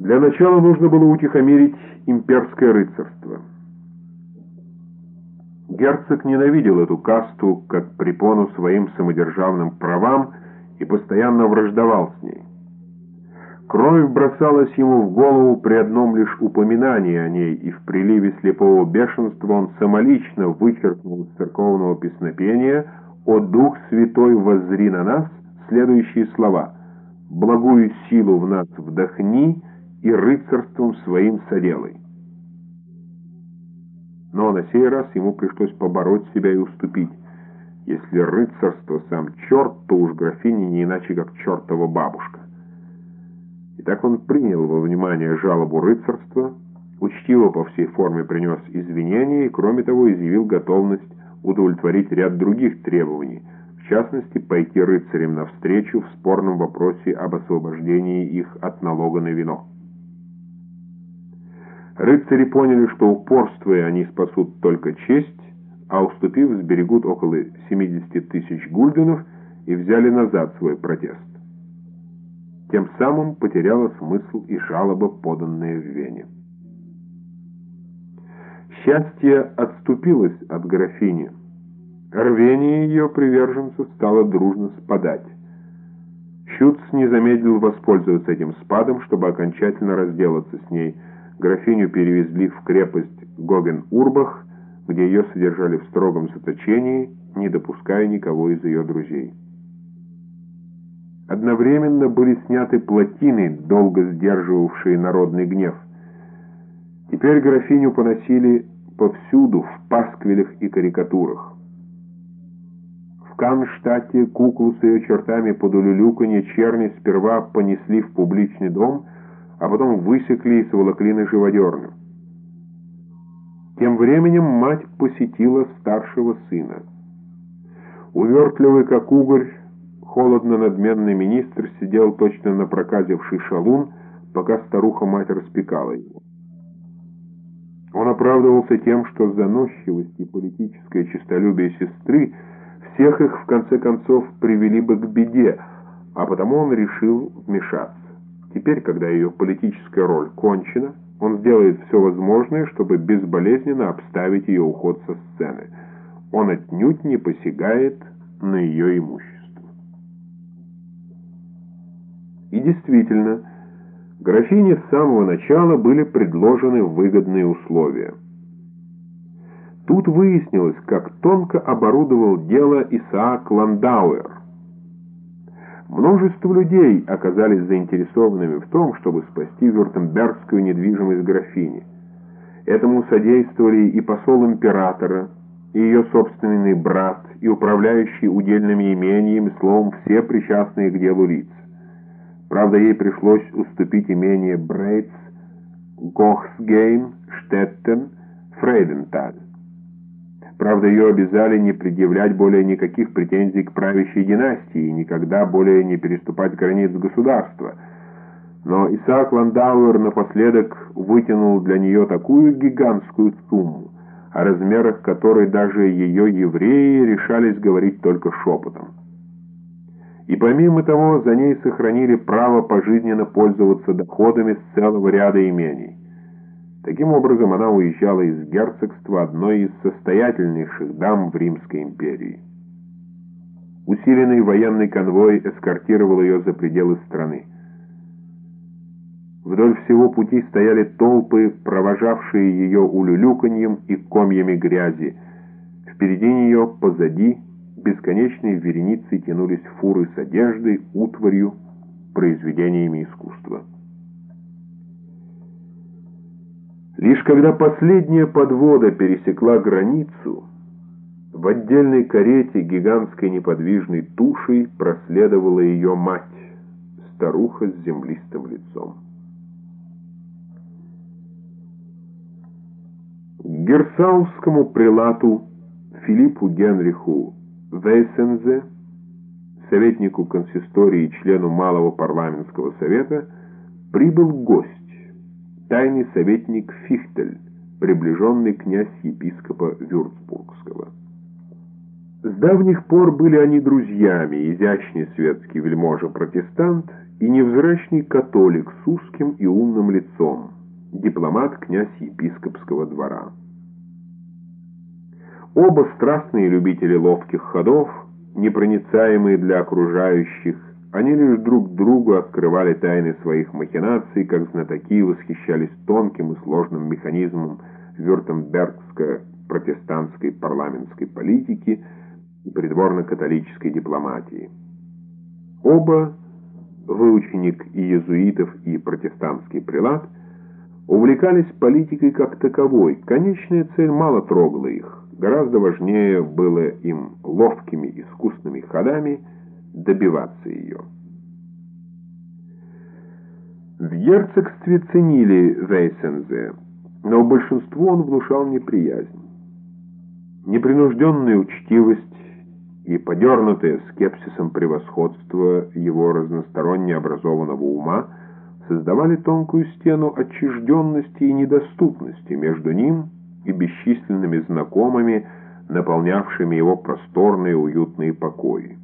Для начала нужно было утихомирить имперское рыцарство. Герцог ненавидел эту касту как препону своим самодержавным правам и постоянно враждовал с ней. Кровь бросалась ему в голову при одном лишь упоминании о ней, и в приливе слепого бешенства он самолично вычеркнул из церковного песнопения «О Дух Святой, воззри на нас» следующие слова «Благую силу в нас вдохни и рыцарством своим соделай». Но на сей раз ему пришлось побороть себя и уступить. Если рыцарство сам черт, то уж графиня не иначе, как чертова бабушка. И так он принял во внимание жалобу рыцарства, учтиво по всей форме принес извинения и, кроме того, изъявил готовность удовлетворить ряд других требований, в частности, пойти рыцарям навстречу в спорном вопросе об освобождении их от налога на вино. Рыцари поняли, что упорствуя они спасут только честь, а уступив сберегут около 70 тысяч гульденов и взяли назад свой протест. Тем самым потеряла смысл и жалоба, поданная в Вене. Счастье отступилось от графини. Рвение ее приверженцев стало дружно спадать. Щуц не замедлил воспользоваться этим спадом, чтобы окончательно разделаться с ней. Графиню перевезли в крепость Гоген-Урбах, где ее содержали в строгом заточении, не допуская никого из ее друзей. Одновременно были сняты плотины, долго сдерживавшие народный гнев. Теперь графиню поносили повсюду, в пасквилях и карикатурах. В Канштадте куклу с ее чертами под улюлюканье черни сперва понесли в публичный дом, а потом высекли и сволокли на живодерню. Тем временем мать посетила старшего сына. Увертливый, как угорь, Холодно-надменный министр сидел точно на проказивший шалун, пока старуха-мать распекала его. Он оправдывался тем, что заносчивость и политическое честолюбие сестры всех их, в конце концов, привели бы к беде, а потому он решил вмешаться. Теперь, когда ее политическая роль кончена, он сделает все возможное, чтобы безболезненно обставить ее уход со сцены. Он отнюдь не посягает на ее имущество. И действительно, графине с самого начала были предложены выгодные условия. Тут выяснилось, как тонко оборудовал дело Исаак Ландауэр. Множество людей оказались заинтересованными в том, чтобы спасти вюртембергскую недвижимость графини. Этому содействовали и посол императора, и ее собственный брат, и управляющий удельными имениями, словом, все причастные к делу лица. Правда, ей пришлось уступить имение Брейтс, Гохсгейм, Штеттен, Фрейденталь. Правда, ее обязали не предъявлять более никаких претензий к правящей династии и никогда более не переступать границ государства. Но Исаак Ландауэр напоследок вытянул для нее такую гигантскую сумму, о размерах которой даже ее евреи решались говорить только шепотом. И помимо того, за ней сохранили право пожизненно пользоваться доходами с целого ряда имений. Таким образом, она уезжала из герцогства одной из состоятельнейших дам в Римской империи. Усиленный военный конвой эскортировал ее за пределы страны. Вдоль всего пути стояли толпы, провожавшие ее улюлюканьем и комьями грязи. Впереди нее, позади — бесконечной вереницей тянулись фуры с одеждой, утварью, произведениями искусства. Лишь когда последняя подвода пересекла границу, в отдельной карете гигантской неподвижной тушей проследовала ее мать, старуха с землистым лицом. Герсаусскому прилату Филиппу Генриху Вейсензе, советнику консистории и члену Малого парламентского совета, прибыл гость, тайный советник Фихтель, приближенный князь епископа Вюрцбургского. С давних пор были они друзьями, изящный светский вельможа-протестант и невзрачный католик с узким и умным лицом, дипломат князь епископского двора. Оба страстные любители ловких ходов, непроницаемые для окружающих, они лишь друг другу открывали тайны своих махинаций, как знатоки восхищались тонким и сложным механизмом вюртембергско-протестантской парламентской политики и придворно-католической дипломатии. Оба, выученик и иезуитов, и протестантский прилад, увлекались политикой как таковой, конечная цель мало трогала их. Гораздо важнее было им ловкими искусными ходами добиваться ее. В герцогстве ценили Вейсензе, но большинству он внушал неприязнь. Непринужденная учтивость и подернутое скепсисом превосходство его разносторонне образованного ума создавали тонкую стену отчужденности и недоступности между ним и бесчисленными знакомыми, наполнявшими его просторные уютные покои.